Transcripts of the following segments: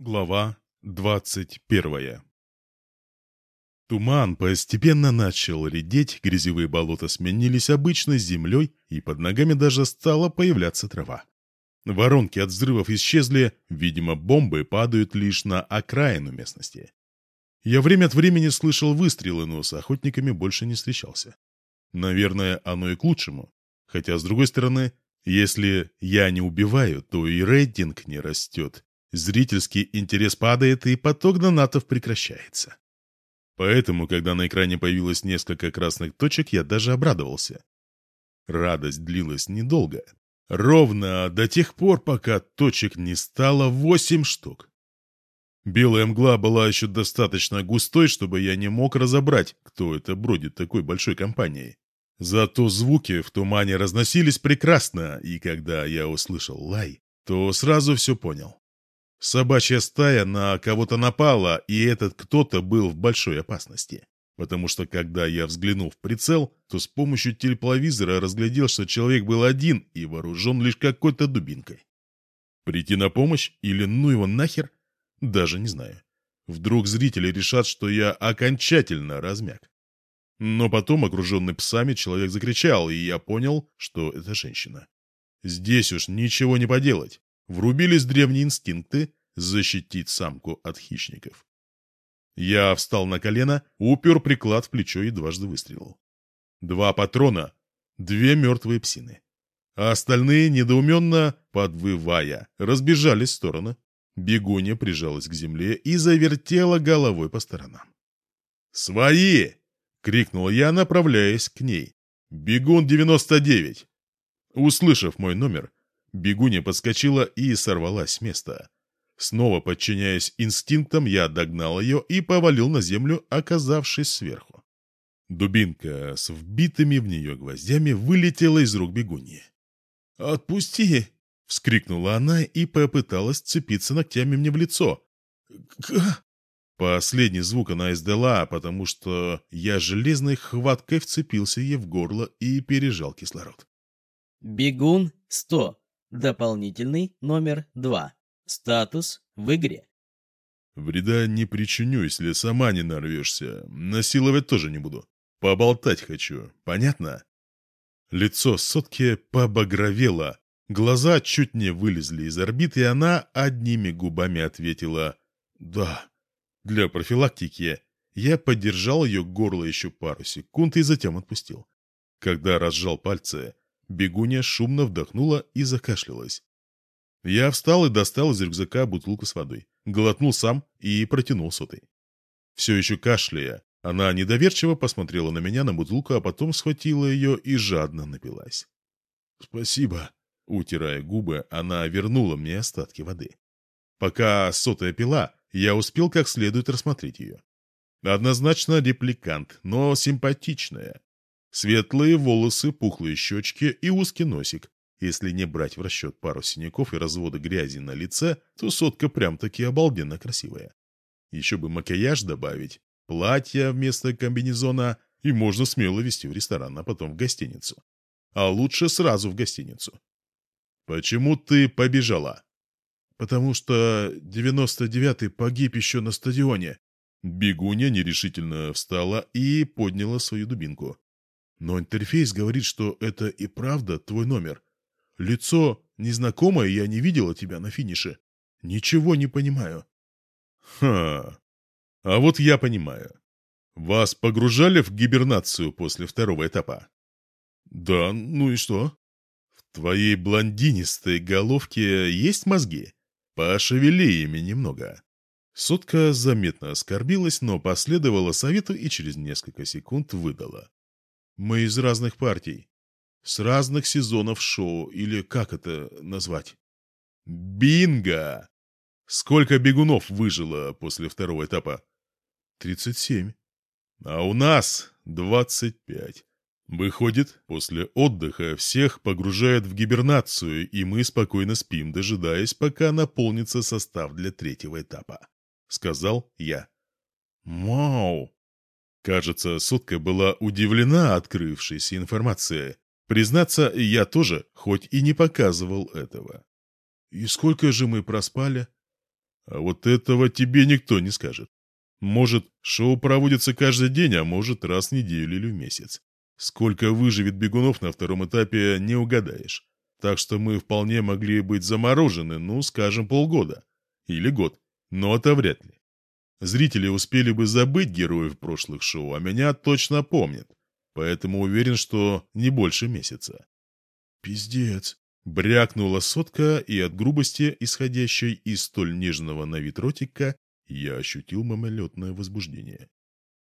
Глава двадцать первая Туман постепенно начал редеть, грязевые болота сменились обычной землей, и под ногами даже стала появляться трава. Воронки от взрывов исчезли, видимо, бомбы падают лишь на окраину местности. Я время от времени слышал выстрелы, но с охотниками больше не встречался. Наверное, оно и к лучшему. Хотя, с другой стороны, если я не убиваю, то и рейтинг не растет, зрительский интерес падает и поток донатов прекращается. Поэтому, когда на экране появилось несколько красных точек, я даже обрадовался. Радость длилась недолго. Ровно до тех пор, пока точек не стало восемь штук. Белая мгла была еще достаточно густой, чтобы я не мог разобрать, кто это бродит такой большой компанией. Зато звуки в тумане разносились прекрасно, и когда я услышал лай, то сразу все понял. Собачья стая на кого-то напала, и этот кто-то был в большой опасности. Потому что, когда я взглянул в прицел, то с помощью телепловизора разглядел, что человек был один и вооружен лишь какой-то дубинкой. Прийти на помощь или ну его нахер? Даже не знаю. Вдруг зрители решат, что я окончательно размяк. Но потом, окруженный псами, человек закричал, и я понял, что это женщина. Здесь уж ничего не поделать. Врубились древние инстинкты защитить самку от хищников. Я встал на колено, упер приклад в плечо и дважды выстрелил. Два патрона, две мертвые псины. А остальные, недоуменно подвывая, разбежались в стороны. Бегунья прижалась к земле и завертела головой по сторонам. «Свои!» — крикнул я, направляясь к ней. «Бегун 99!» Услышав мой номер, Бегунья подскочила и сорвалась с места. Снова подчиняясь инстинктам, я догнал ее и повалил на землю, оказавшись сверху. Дубинка с вбитыми в нее гвоздями вылетела из рук бегуньи. «Отпусти!» — вскрикнула она и попыталась цепиться ногтями мне в лицо. «К...» Последний звук она издала, потому что я железной хваткой вцепился ей в горло и пережал кислород. «Бегун 100. Дополнительный номер 2. Статус в игре. Вреда не причиню, если сама не нарвешься. Насиловать тоже не буду. Поболтать хочу. Понятно? Лицо сотки побагровело. Глаза чуть не вылезли из орбит, и она одними губами ответила «Да». Для профилактики я подержал ее горло еще пару секунд и затем отпустил. Когда разжал пальцы, Бегунья шумно вдохнула и закашлялась. Я встал и достал из рюкзака бутылку с водой. Глотнул сам и протянул сотой. Все еще кашляя, она недоверчиво посмотрела на меня на бутылку, а потом схватила ее и жадно напилась. «Спасибо», — утирая губы, она вернула мне остатки воды. Пока сотая пила, я успел как следует рассмотреть ее. Однозначно репликант, но симпатичная. Светлые волосы, пухлые щечки и узкий носик. Если не брать в расчет пару синяков и разводы грязи на лице, то сотка прям-таки обалденно красивая. Еще бы макияж добавить, платье вместо комбинезона, и можно смело вести в ресторан, а потом в гостиницу. А лучше сразу в гостиницу. «Почему ты побежала?» «Потому что 99-й погиб еще на стадионе». Бегуня нерешительно встала и подняла свою дубинку. Но интерфейс говорит, что это и правда твой номер. Лицо незнакомое, я не видела тебя на финише. Ничего не понимаю. Ха. А вот я понимаю. Вас погружали в гибернацию после второго этапа? Да, ну и что? В твоей блондинистой головке есть мозги? Пошевели ими немного. Сотка заметно оскорбилась, но последовала совету и через несколько секунд выдала. Мы из разных партий. С разных сезонов шоу, или как это назвать? Бинго! Сколько бегунов выжило после второго этапа? 37. А у нас 25. Выходит, после отдыха всех погружают в гибернацию, и мы спокойно спим, дожидаясь, пока наполнится состав для третьего этапа. Сказал я. «Вау! Кажется, Сотка была удивлена открывшейся информацией. Признаться, я тоже, хоть и не показывал этого. «И сколько же мы проспали?» А вот этого тебе никто не скажет. Может, шоу проводится каждый день, а может, раз в неделю или в месяц. Сколько выживет бегунов на втором этапе, не угадаешь. Так что мы вполне могли быть заморожены, ну, скажем, полгода. Или год. Но это вряд ли. Зрители успели бы забыть героев прошлых шоу, а меня точно помнят. Поэтому уверен, что не больше месяца. «Пиздец!» — брякнула сотка, и от грубости, исходящей из столь нежного на вид ротика, я ощутил мимолетное возбуждение.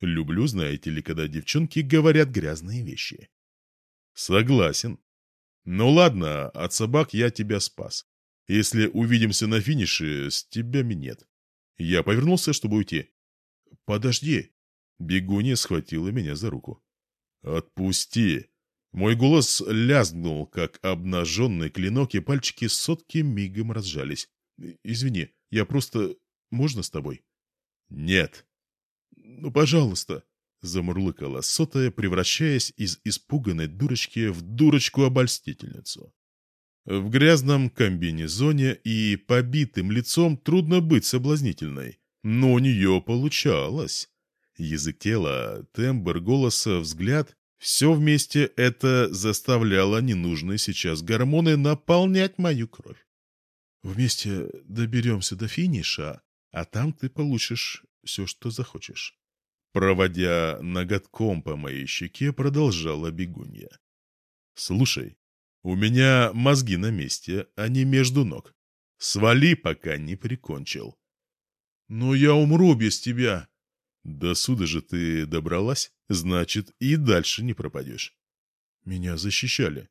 Люблю, знаете ли, когда девчонки говорят грязные вещи. Согласен. Ну ладно, от собак я тебя спас. Если увидимся на финише, с тебя минет. Я повернулся, чтобы уйти. Подожди. Бегунья схватила меня за руку. Отпусти. Мой голос лязгнул, как обнаженный клинок, и пальчики сотки мигом разжались. Извини, я просто... Можно с тобой? Нет. Ну, пожалуйста, замурлыкала сотая, превращаясь из испуганной дурочки в дурочку-обольстительницу. В грязном комбинезоне и побитым лицом трудно быть соблазнительной, но у нее получалось. Язык тела, тембр голоса, взгляд — все вместе это заставляло ненужные сейчас гормоны наполнять мою кровь. Вместе доберемся до финиша, а там ты получишь все, что захочешь. Проводя ноготком по моей щеке, продолжала бегунья. «Слушай, у меня мозги на месте, а не между ног. Свали, пока не прикончил». «Но я умру без тебя». «До суда же ты добралась, значит, и дальше не пропадешь». «Меня защищали».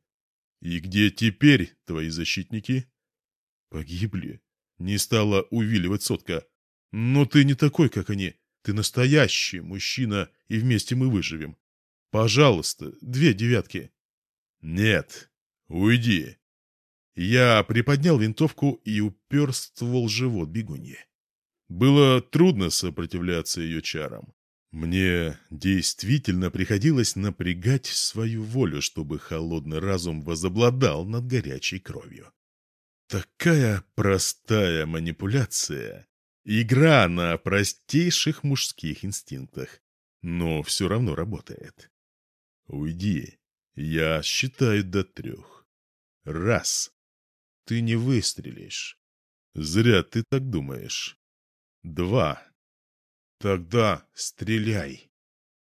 «И где теперь твои защитники?» «Погибли», — не стала увиливать сотка. «Но ты не такой, как они. Ты настоящий мужчина, и вместе мы выживем. Пожалуйста, две девятки». «Нет, уйди». Я приподнял винтовку и упер ствол живот бегунье. Было трудно сопротивляться ее чарам. Мне действительно приходилось напрягать свою волю, чтобы холодный разум возобладал над горячей кровью. Такая простая манипуляция, Игра на простейших мужских инстинктах, но все равно работает. Уйди, я считаю до трех. Раз. Ты не выстрелишь. Зря ты так думаешь. Два. Тогда стреляй.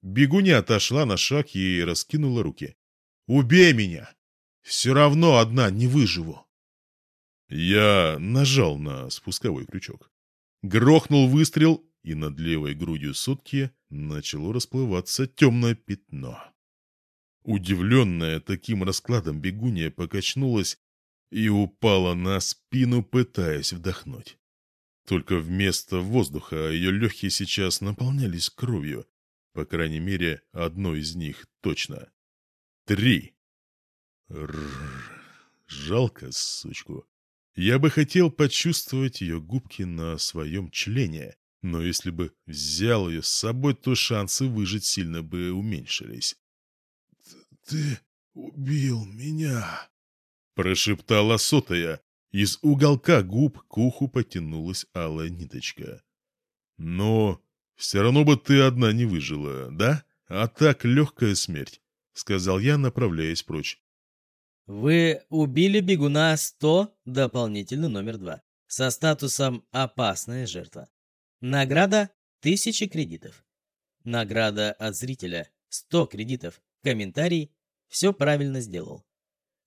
Бегуня отошла на шаг и раскинула руки. «Убей меня! Все равно одна не выживу!» Я нажал на спусковой крючок. Грохнул выстрел, и над левой грудью сутки начало расплываться темное пятно. Удивленная таким раскладом бегунья покачнулась и упала на спину, пытаясь вдохнуть. Только вместо воздуха ее легкие сейчас наполнялись кровью, по крайней мере, одно из них точно. Три. Рррр, жалко сучку. Я бы хотел почувствовать ее губки на своем члене, но если бы взял ее с собой, то шансы выжить сильно бы уменьшились. «Ты убил меня!» — прошептала сотая. Из уголка губ к уху потянулась алая ниточка. «Но все равно бы ты одна не выжила, да? А так легкая смерть», — сказал я, направляясь прочь. Вы убили бегуна 100, дополнительный номер 2, со статусом «Опасная жертва». Награда – 1000 кредитов. Награда от зрителя – 100 кредитов. Комментарий – все правильно сделал.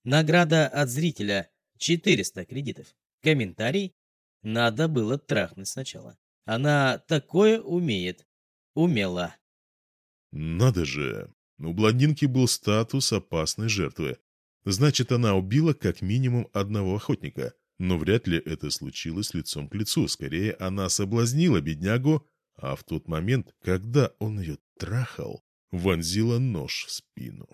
Награда от зрителя – 400 кредитов. Комментарий – надо было трахнуть сначала. Она такое умеет. Умела. Надо же, у блондинки был статус опасной жертвы. Значит, она убила как минимум одного охотника. Но вряд ли это случилось лицом к лицу. Скорее, она соблазнила беднягу, а в тот момент, когда он ее трахал, вонзила нож в спину.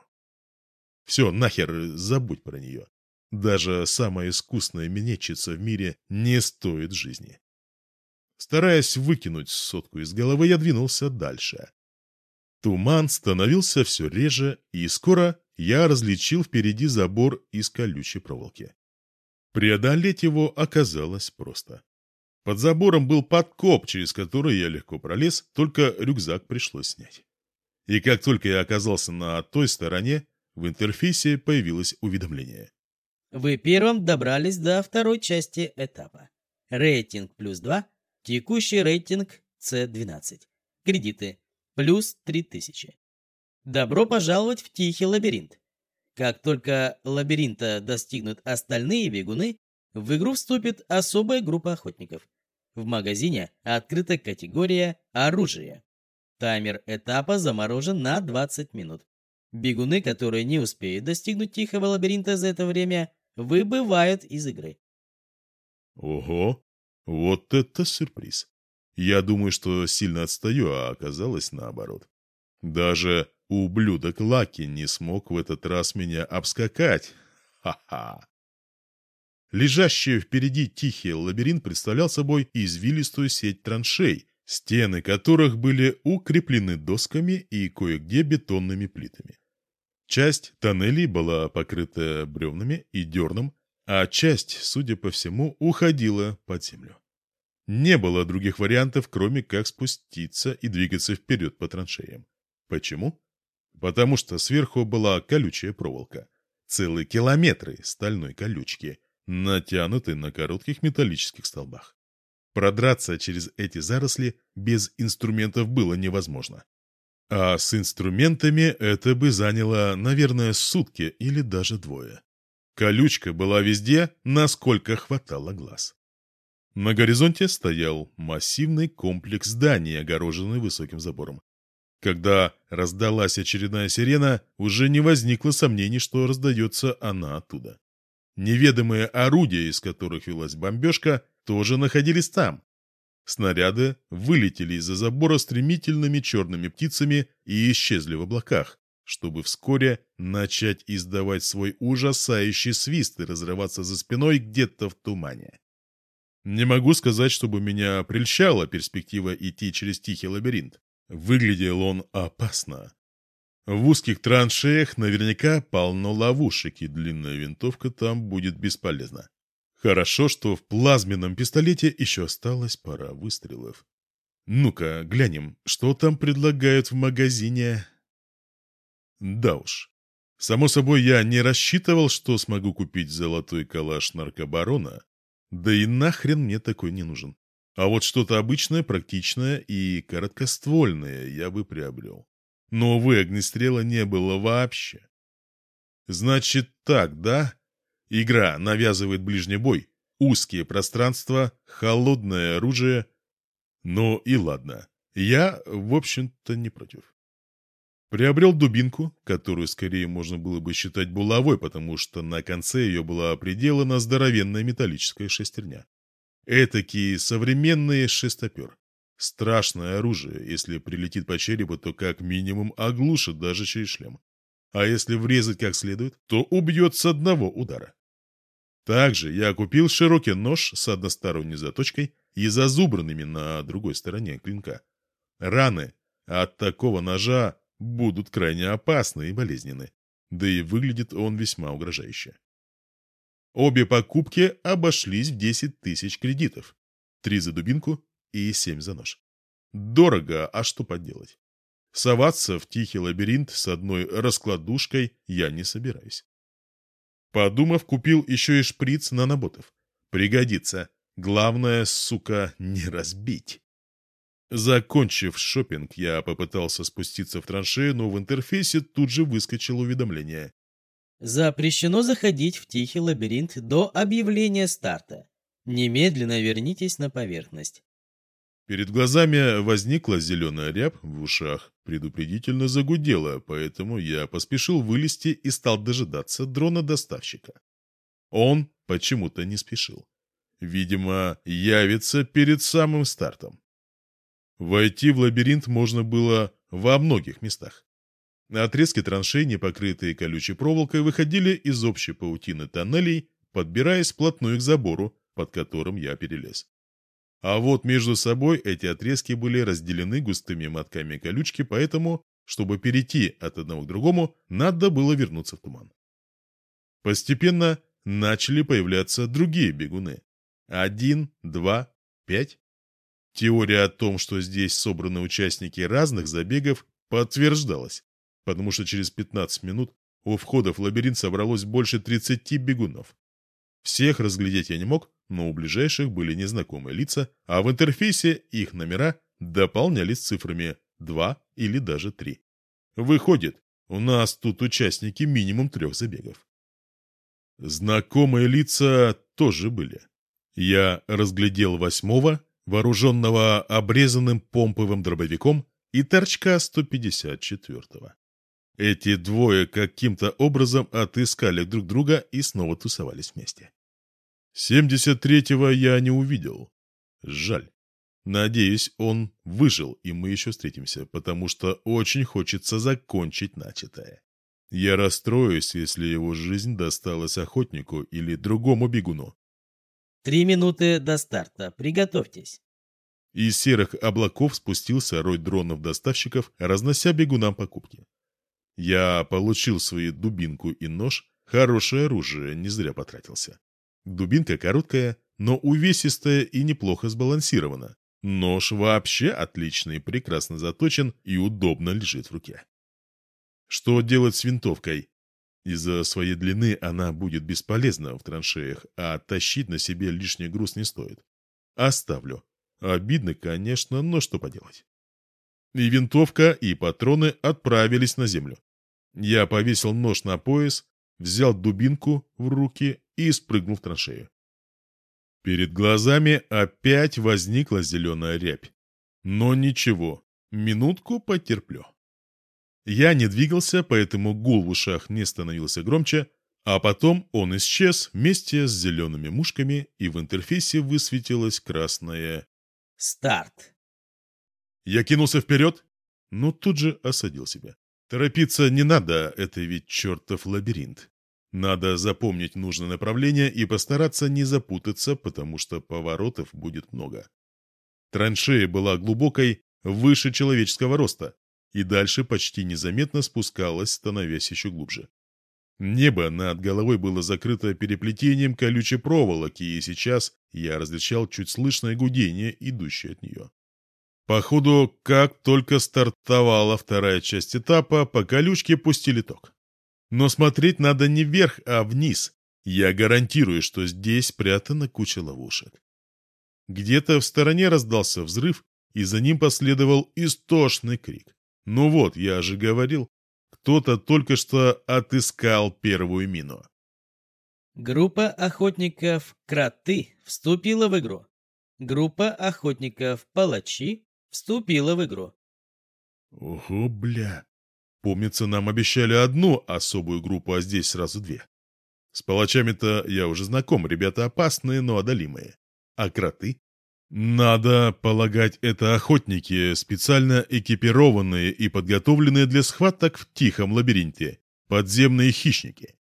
Все, нахер, забудь про нее. Даже самая искусная минетчица в мире не стоит жизни. Стараясь выкинуть сотку из головы, я двинулся дальше. Туман становился все реже, и скоро я различил впереди забор из колючей проволоки. Преодолеть его оказалось просто. Под забором был подкоп, через который я легко пролез, только рюкзак пришлось снять. И как только я оказался на той стороне, в интерфейсе появилось уведомление. Вы первым добрались до второй части этапа. Рейтинг плюс 2, текущий рейтинг C12. Кредиты плюс 3000. Добро пожаловать в тихий лабиринт. Как только лабиринта достигнут остальные бегуны, в игру вступит особая группа охотников. В магазине открыта категория «Оружие». Таймер этапа заморожен на 20 минут. Бегуны, которые не успеют достигнуть тихого лабиринта за это время, выбывают из игры. Ого, вот это сюрприз. Я думаю, что сильно отстаю, а оказалось наоборот. Даже ублюдок Лаки не смог в этот раз меня обскакать. Ха-ха. Лежащий впереди тихий лабиринт представлял собой извилистую сеть траншей, стены которых были укреплены досками и кое-где бетонными плитами. Часть тоннелей была покрыта бревнами и дерном, а часть, судя по всему, уходила под землю. Не было других вариантов, кроме как спуститься и двигаться вперед по траншеям. Почему? Потому что сверху была колючая проволока. Целые километры стальной колючки, натянутой на коротких металлических столбах. Продраться через эти заросли без инструментов было невозможно. А с инструментами это бы заняло, наверное, сутки или даже двое. Колючка была везде, насколько хватало глаз. На горизонте стоял массивный комплекс зданий, огороженный высоким забором. Когда раздалась очередная сирена, уже не возникло сомнений, что раздается она оттуда. Неведомые орудия, из которых велась бомбежка, тоже находились там. Снаряды вылетели из-за забора стремительными черными птицами и исчезли в облаках, чтобы вскоре начать издавать свой ужасающий свист и разрываться за спиной где-то в тумане. Не могу сказать, чтобы меня прельщала перспектива идти через тихий лабиринт. Выглядел он опасно. В узких траншеях наверняка полно ловушек, и длинная винтовка там будет бесполезна. Хорошо, что в плазменном пистолете еще осталась пара выстрелов. Ну-ка, глянем, что там предлагают в магазине. Да уж. Само собой, я не рассчитывал, что смогу купить золотой калаш наркобарона. Да и нахрен мне такой не нужен. А вот что-то обычное, практичное и короткоствольное я бы приобрел. Но, увы, огнестрела не было вообще. Значит так, да? Игра навязывает ближний бой, узкие пространства, холодное оружие. Ну и ладно, я, в общем-то, не против. Приобрел дубинку, которую скорее можно было бы считать булавой, потому что на конце ее была приделана здоровенная металлическая шестерня. Этакий современный шестопер. Страшное оружие, если прилетит по черепу, то как минимум оглушит даже через шлем. А если врезать как следует, то убьет с одного удара. Также я купил широкий нож с односторонней заточкой и зазубранными на другой стороне клинка. Раны от такого ножа будут крайне опасны и болезненны, да и выглядит он весьма угрожающе. Обе покупки обошлись в 10 тысяч кредитов. Три за дубинку и семь за нож. Дорого, а что поделать? Соваться в тихий лабиринт с одной раскладушкой я не собираюсь. Подумав, купил еще и шприц наноботов. Пригодится. Главное, сука, не разбить. Закончив шопинг, я попытался спуститься в траншею, но в интерфейсе тут же выскочило уведомление. Запрещено заходить в тихий лабиринт до объявления старта. Немедленно вернитесь на поверхность. Перед глазами возникла зеленая рябь, в ушах предупредительно загудела, поэтому я поспешил вылезти и стал дожидаться дрона-доставщика. Он почему-то не спешил. Видимо, явится перед самым стартом. Войти в лабиринт можно было во многих местах. Отрезки траншей, не покрытые колючей проволокой, выходили из общей паутины тоннелей, подбираясь вплотную к забору, под которым я перелез. А вот между собой эти отрезки были разделены густыми мотками колючки, поэтому, чтобы перейти от одного к другому, надо было вернуться в туман. Постепенно начали появляться другие бегуны. Один, два, пять. Теория о том, что здесь собраны участники разных забегов, подтверждалась, потому что через 15 минут у входа в лабиринт собралось больше 30 бегунов. Всех разглядеть я не мог, но у ближайших были незнакомые лица, а в интерфейсе их номера дополнялись цифрами 2 или даже 3. Выходит, у нас тут участники минимум трех забегов. Знакомые лица тоже были. Я разглядел восьмого, вооруженного обрезанным помповым дробовиком, и торчка 154-го. Эти двое каким-то образом отыскали друг друга и снова тусовались вместе. 73-го я не увидел. Жаль. Надеюсь, он выжил, и мы еще встретимся, потому что очень хочется закончить начатое. Я расстроюсь, если его жизнь досталась охотнику или другому бегуну. Три минуты до старта. Приготовьтесь. Из серых облаков спустился рой дронов-доставщиков, разнося бегунам покупки. Я получил свою дубинку и нож, хорошее оружие, не зря потратился. Дубинка короткая, но увесистая и неплохо сбалансирована. Нож вообще отличный, прекрасно заточен и удобно лежит в руке. Что делать с винтовкой? Из-за своей длины она будет бесполезна в траншеях, а тащить на себе лишний груз не стоит. Оставлю. Обидно, конечно, но что поделать. И винтовка, и патроны отправились на землю. Я повесил нож на пояс, взял дубинку в руки и спрыгнул в траншею. Перед глазами опять возникла зеленая рябь. Но ничего, минутку потерплю. Я не двигался, поэтому гул в ушах не становился громче, а потом он исчез вместе с зелеными мушками, и в интерфейсе высветилось красное «Старт». Я кинулся вперед, но тут же осадил себя. Торопиться не надо, это ведь чертов лабиринт. Надо запомнить нужное направление и постараться не запутаться, потому что поворотов будет много. Траншея была глубокой, выше человеческого роста, и дальше почти незаметно спускалась, становясь еще глубже. Небо над головой было закрыто переплетением колючей проволоки, и сейчас я различал чуть слышное гудение, идущее от нее. Походу, как только стартовала вторая часть этапа, по колючке пустили ток. Но смотреть надо не вверх, а вниз. Я гарантирую, что здесь спрятана куча ловушек. Где-то в стороне раздался взрыв, и за ним последовал истошный крик. Ну вот, я же говорил, кто-то только что отыскал первую мину. Группа охотников «Кроты» вступила в игру. Группа охотников «Палачи» вступила в игру. Ого, бля. Помнится, нам обещали одну особую группу, а здесь сразу две. С палачами-то я уже знаком, ребята опасные, но одолимые. А кроты? Надо полагать, это охотники, специально экипированные и подготовленные для схваток в тихом лабиринте. Подземные хищники.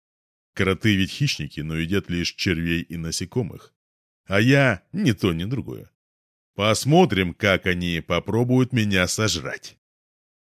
Кроты ведь хищники, но едят лишь червей и насекомых. А я ни то, ни другое. Посмотрим, как они попробуют меня сожрать.